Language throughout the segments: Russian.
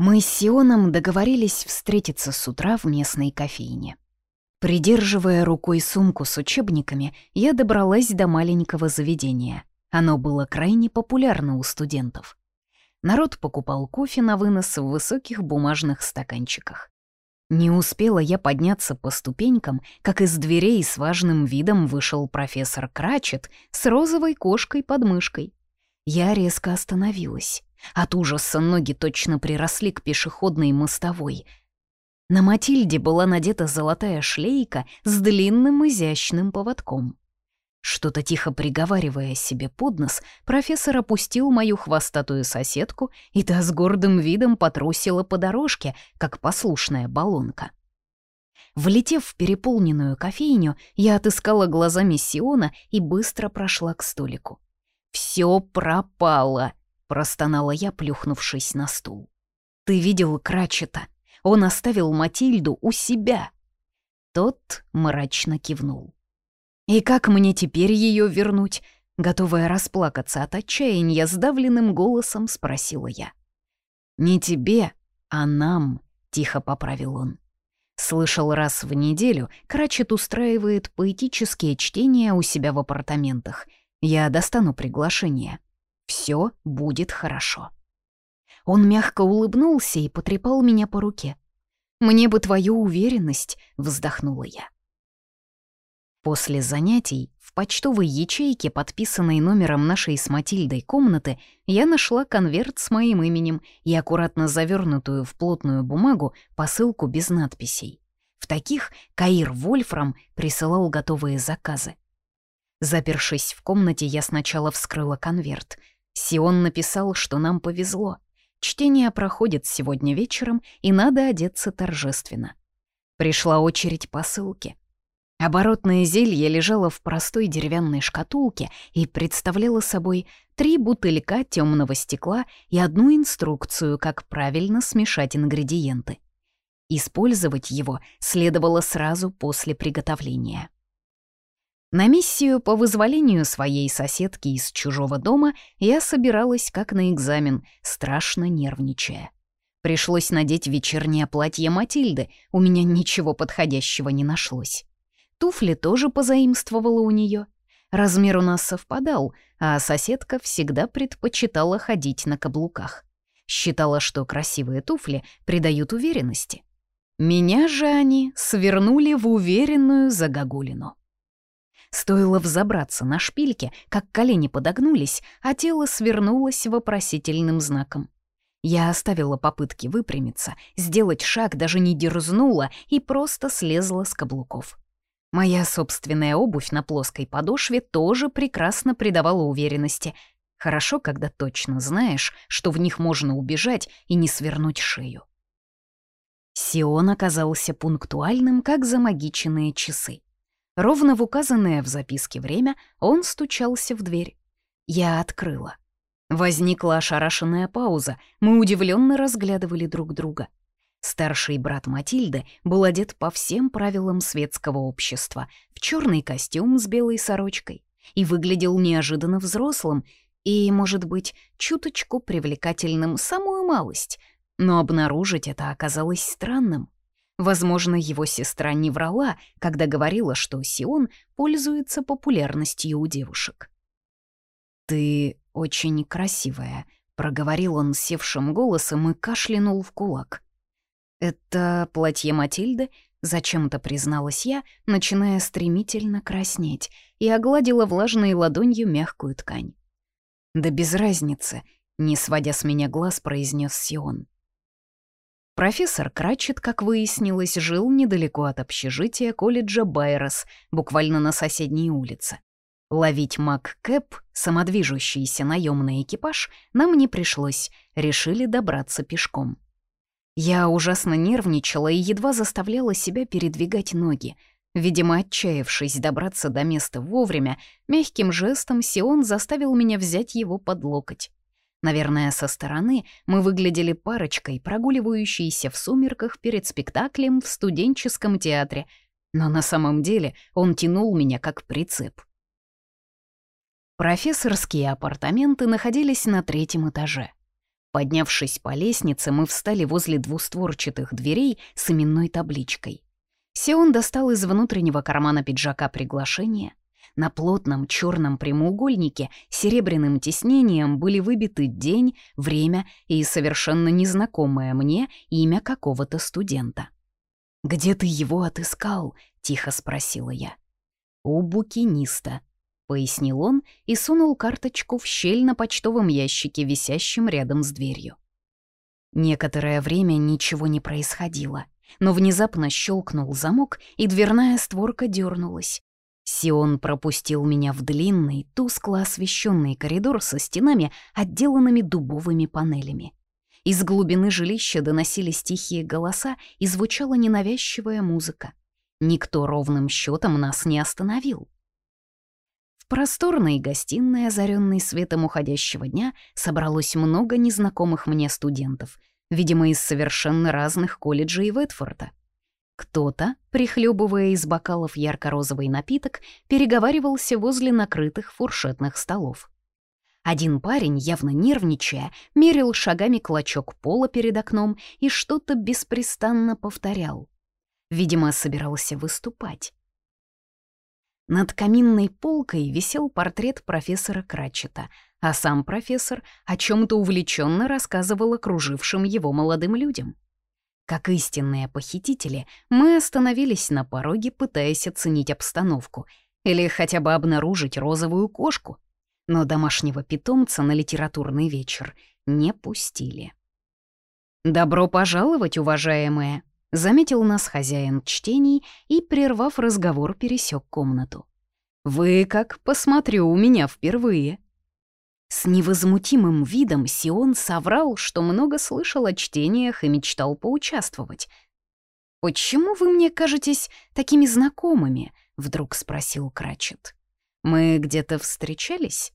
Мы с Сионом договорились встретиться с утра в местной кофейне. Придерживая рукой сумку с учебниками, я добралась до маленького заведения. Оно было крайне популярно у студентов. Народ покупал кофе на вынос в высоких бумажных стаканчиках. Не успела я подняться по ступенькам, как из дверей с важным видом вышел профессор Крачет с розовой кошкой под мышкой. Я резко остановилась. От ужаса ноги точно приросли к пешеходной мостовой. На Матильде была надета золотая шлейка с длинным изящным поводком. Что-то тихо приговаривая себе под нос, профессор опустил мою хвостатую соседку, и та с гордым видом потрусила по дорожке, как послушная баллонка. Влетев в переполненную кофейню, я отыскала глазами Сиона и быстро прошла к столику. «Все пропало!» Простонала я, плюхнувшись на стул. «Ты видел Крачета? Он оставил Матильду у себя!» Тот мрачно кивнул. «И как мне теперь ее вернуть?» Готовая расплакаться от отчаяния, сдавленным голосом спросила я. «Не тебе, а нам», — тихо поправил он. Слышал раз в неделю, Крачет устраивает поэтические чтения у себя в апартаментах. Я достану приглашение все будет хорошо». Он мягко улыбнулся и потрепал меня по руке. «Мне бы твою уверенность», — вздохнула я. После занятий в почтовой ячейке, подписанной номером нашей с Матильдой комнаты, я нашла конверт с моим именем и аккуратно завернутую в плотную бумагу посылку без надписей. В таких Каир Вольфрам присылал готовые заказы. Запершись в комнате, я сначала вскрыла конверт — Сион написал, что нам повезло. Чтение проходит сегодня вечером, и надо одеться торжественно. Пришла очередь посылки. Оборотное зелье лежало в простой деревянной шкатулке и представляло собой три бутылька темного стекла и одну инструкцию, как правильно смешать ингредиенты. Использовать его следовало сразу после приготовления. На миссию по вызволению своей соседки из чужого дома я собиралась как на экзамен, страшно нервничая. Пришлось надеть вечернее платье Матильды, у меня ничего подходящего не нашлось. Туфли тоже позаимствовала у нее. Размер у нас совпадал, а соседка всегда предпочитала ходить на каблуках. Считала, что красивые туфли придают уверенности. Меня же они свернули в уверенную загогулину. Стоило взобраться на шпильки, как колени подогнулись, а тело свернулось вопросительным знаком. Я оставила попытки выпрямиться, сделать шаг даже не дерзнула и просто слезла с каблуков. Моя собственная обувь на плоской подошве тоже прекрасно придавала уверенности. Хорошо, когда точно знаешь, что в них можно убежать и не свернуть шею. Сион оказался пунктуальным, как замагиченные часы. Ровно в указанное в записке время он стучался в дверь. Я открыла. Возникла ошарашенная пауза, мы удивленно разглядывали друг друга. Старший брат Матильды был одет по всем правилам светского общества, в черный костюм с белой сорочкой, и выглядел неожиданно взрослым и, может быть, чуточку привлекательным самую малость, но обнаружить это оказалось странным. Возможно, его сестра не врала, когда говорила, что Сион пользуется популярностью у девушек. «Ты очень красивая», — проговорил он севшим голосом и кашлянул в кулак. «Это платье Матильды?» — зачем-то призналась я, начиная стремительно краснеть, и огладила влажной ладонью мягкую ткань. «Да без разницы», — не сводя с меня глаз, произнес Сион. Профессор Кратчет, как выяснилось, жил недалеко от общежития колледжа Байрос, буквально на соседней улице. Ловить Мак Кэп, самодвижущийся наемный экипаж, нам не пришлось, решили добраться пешком. Я ужасно нервничала и едва заставляла себя передвигать ноги. Видимо, отчаявшись добраться до места вовремя, мягким жестом Сион заставил меня взять его под локоть. Наверное, со стороны мы выглядели парочкой, прогуливающейся в сумерках перед спектаклем в студенческом театре, но на самом деле он тянул меня как прицеп. Профессорские апартаменты находились на третьем этаже. Поднявшись по лестнице, мы встали возле двустворчатых дверей с именной табличкой. Сион достал из внутреннего кармана пиджака приглашение. На плотном черном прямоугольнике серебряным тиснением были выбиты день, время и совершенно незнакомое мне имя какого-то студента. «Где ты его отыскал?» — тихо спросила я. «У букиниста», — пояснил он и сунул карточку в щель на почтовом ящике, висящем рядом с дверью. Некоторое время ничего не происходило, но внезапно щелкнул замок, и дверная створка дернулась. Сион пропустил меня в длинный, тускло освещенный коридор со стенами, отделанными дубовыми панелями. Из глубины жилища доносились тихие голоса и звучала ненавязчивая музыка. Никто ровным счетом нас не остановил. В просторной гостиной, озаренной светом уходящего дня, собралось много незнакомых мне студентов, видимо, из совершенно разных колледжей Ветфорда. Кто-то, прихлебывая из бокалов ярко-розовый напиток, переговаривался возле накрытых фуршетных столов. Один парень, явно нервничая, мерил шагами клочок пола перед окном и что-то беспрестанно повторял. Видимо, собирался выступать. Над каминной полкой висел портрет профессора Кратчета, а сам профессор о чем то увлеченно рассказывал окружившим его молодым людям. Как истинные похитители, мы остановились на пороге, пытаясь оценить обстановку или хотя бы обнаружить розовую кошку. Но домашнего питомца на литературный вечер не пустили. «Добро пожаловать, уважаемые!» — заметил нас хозяин чтений и, прервав разговор, пересек комнату. «Вы, как посмотрю, у меня впервые». С невозмутимым видом Сион соврал, что много слышал о чтениях и мечтал поучаствовать. «Почему вы мне кажетесь такими знакомыми?» — вдруг спросил Крачет. «Мы где-то встречались?»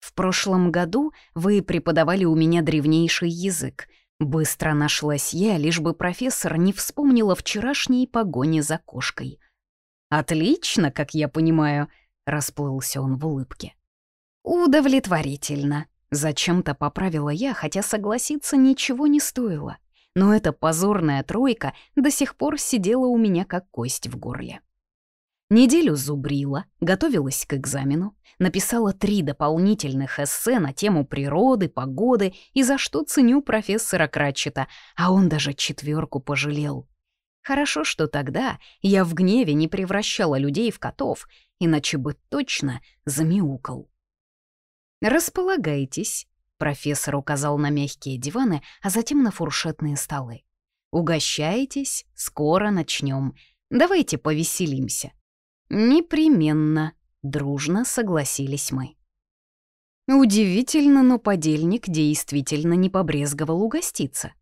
«В прошлом году вы преподавали у меня древнейший язык. Быстро нашлась я, лишь бы профессор не вспомнила вчерашней погони за кошкой». «Отлично, как я понимаю», — расплылся он в улыбке. «Удовлетворительно», — зачем-то поправила я, хотя согласиться ничего не стоило. Но эта позорная тройка до сих пор сидела у меня как кость в горле. Неделю зубрила, готовилась к экзамену, написала три дополнительных эссе на тему природы, погоды и за что ценю профессора Кратчета, а он даже четверку пожалел. Хорошо, что тогда я в гневе не превращала людей в котов, иначе бы точно замяукал. «Располагайтесь», — профессор указал на мягкие диваны, а затем на фуршетные столы. «Угощайтесь, скоро начнем. Давайте повеселимся». «Непременно», — дружно согласились мы. Удивительно, но подельник действительно не побрезговал угоститься.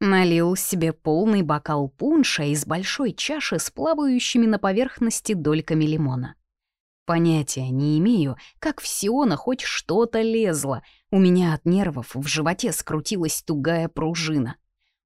Налил себе полный бокал пунша из большой чаши с плавающими на поверхности дольками лимона. Понятия не имею, как в Сиона хоть что-то лезло. У меня от нервов в животе скрутилась тугая пружина.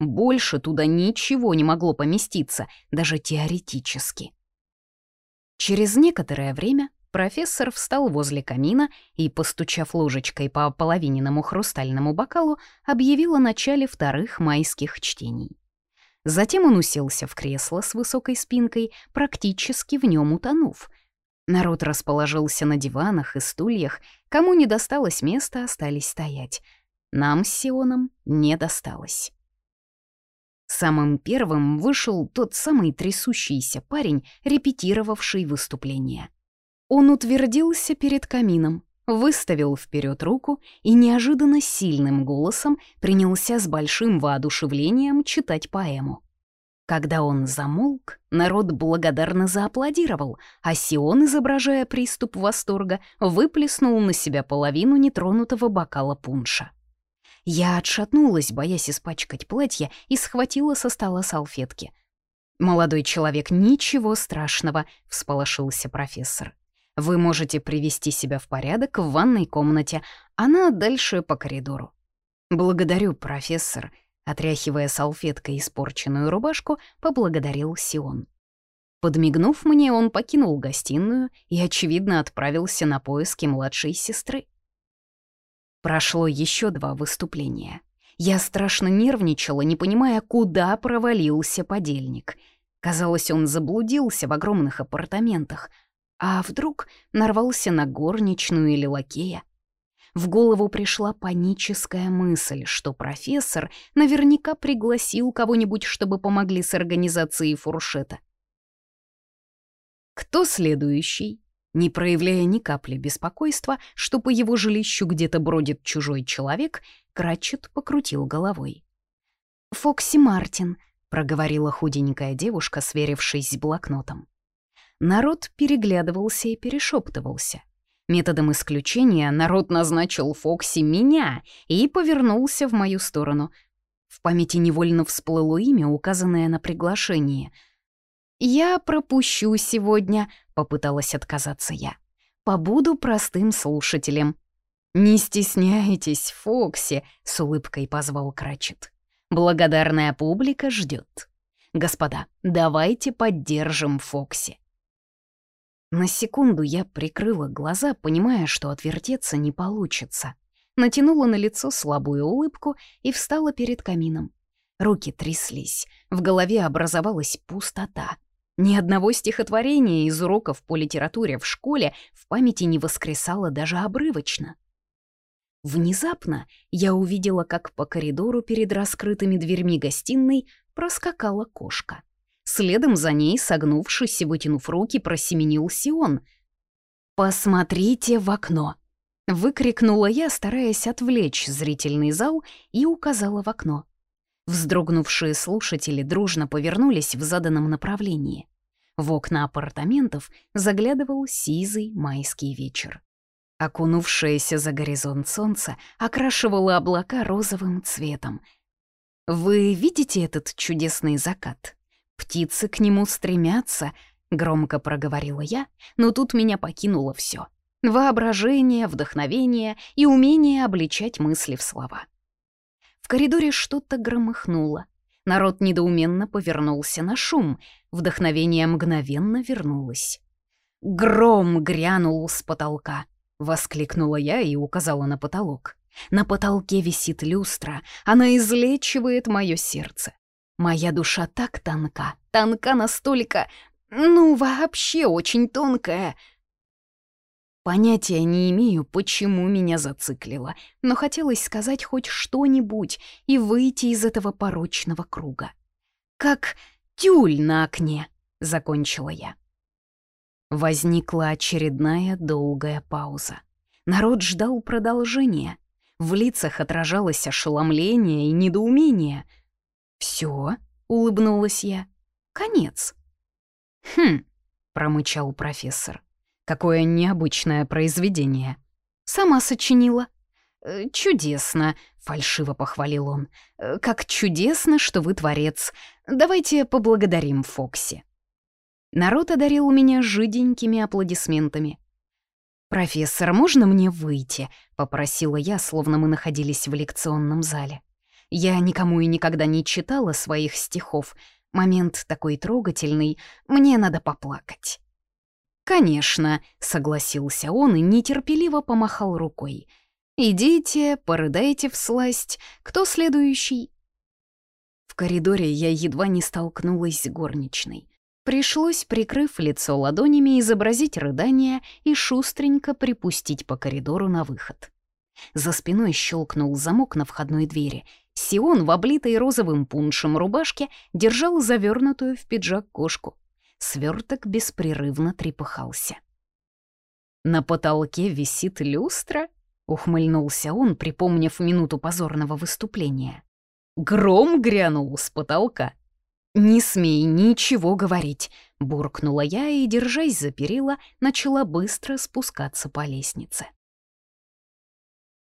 Больше туда ничего не могло поместиться, даже теоретически. Через некоторое время профессор встал возле камина и, постучав ложечкой по половиненному хрустальному бокалу, объявил о начале вторых майских чтений. Затем он уселся в кресло с высокой спинкой, практически в нем утонув — Народ расположился на диванах и стульях, кому не досталось места, остались стоять. Нам с Сионом не досталось. Самым первым вышел тот самый трясущийся парень, репетировавший выступление. Он утвердился перед камином, выставил вперед руку и неожиданно сильным голосом принялся с большим воодушевлением читать поэму. Когда он замолк, народ благодарно зааплодировал, а Сион, изображая приступ восторга, выплеснул на себя половину нетронутого бокала пунша. Я отшатнулась, боясь испачкать платье, и схватила со стола салфетки. «Молодой человек, ничего страшного», — всполошился профессор. «Вы можете привести себя в порядок в ванной комнате, она дальше по коридору». «Благодарю, профессор», Отряхивая салфеткой испорченную рубашку, поблагодарил Сион. Подмигнув мне, он покинул гостиную и, очевидно, отправился на поиски младшей сестры. Прошло еще два выступления. Я страшно нервничала, не понимая, куда провалился подельник. Казалось, он заблудился в огромных апартаментах, а вдруг нарвался на горничную или лакея. В голову пришла паническая мысль, что профессор наверняка пригласил кого-нибудь, чтобы помогли с организацией фуршета. «Кто следующий?» Не проявляя ни капли беспокойства, что по его жилищу где-то бродит чужой человек, Кратчет покрутил головой. «Фокси Мартин», — проговорила худенькая девушка, сверившись с блокнотом. Народ переглядывался и перешептывался. Методом исключения народ назначил Фокси меня и повернулся в мою сторону. В памяти невольно всплыло имя, указанное на приглашение — «Я пропущу сегодня», — попыталась отказаться я. «Побуду простым слушателем». «Не стесняйтесь, Фокси», — с улыбкой позвал Крачет. «Благодарная публика ждет. Господа, давайте поддержим Фокси». На секунду я прикрыла глаза, понимая, что отвертеться не получится. Натянула на лицо слабую улыбку и встала перед камином. Руки тряслись, в голове образовалась пустота. Ни одного стихотворения из уроков по литературе в школе в памяти не воскресало даже обрывочно. Внезапно я увидела, как по коридору перед раскрытыми дверьми гостиной проскакала кошка. Следом за ней, согнувшись и вытянув руки, просеменил Сион. «Посмотрите в окно!» — выкрикнула я, стараясь отвлечь зрительный зал, и указала в окно. Вздрогнувшие слушатели дружно повернулись в заданном направлении. В окна апартаментов заглядывал сизый майский вечер. Окунувшееся за горизонт солнце окрашивало облака розовым цветом. «Вы видите этот чудесный закат? Птицы к нему стремятся», — громко проговорила я, но тут меня покинуло все: Воображение, вдохновение и умение обличать мысли в слова. В коридоре что-то громыхнуло. Народ недоуменно повернулся на шум. Вдохновение мгновенно вернулось. «Гром грянул с потолка!» — воскликнула я и указала на потолок. «На потолке висит люстра, она излечивает мое сердце. Моя душа так тонка, тонка настолько, ну, вообще очень тонкая, Понятия не имею, почему меня зациклило, но хотелось сказать хоть что-нибудь и выйти из этого порочного круга. «Как тюль на окне», — закончила я. Возникла очередная долгая пауза. Народ ждал продолжения. В лицах отражалось ошеломление и недоумение. «Всё?» — улыбнулась я. «Конец». «Хм», — промычал профессор. Какое необычное произведение. Сама сочинила. «Э, «Чудесно», — фальшиво похвалил он. «Э, «Как чудесно, что вы творец. Давайте поблагодарим Фокси». Народ одарил меня жиденькими аплодисментами. «Профессор, можно мне выйти?» — попросила я, словно мы находились в лекционном зале. Я никому и никогда не читала своих стихов. Момент такой трогательный, мне надо поплакать. «Конечно», — согласился он и нетерпеливо помахал рукой. «Идите, порыдайте всласть. Кто следующий?» В коридоре я едва не столкнулась с горничной. Пришлось, прикрыв лицо ладонями, изобразить рыдание и шустренько припустить по коридору на выход. За спиной щелкнул замок на входной двери. Сион в облитой розовым пуншем рубашке держал завернутую в пиджак кошку. Сверток беспрерывно трепыхался. «На потолке висит люстра?» — ухмыльнулся он, припомнив минуту позорного выступления. «Гром грянул с потолка». «Не смей ничего говорить», — буркнула я и, держась за перила, начала быстро спускаться по лестнице.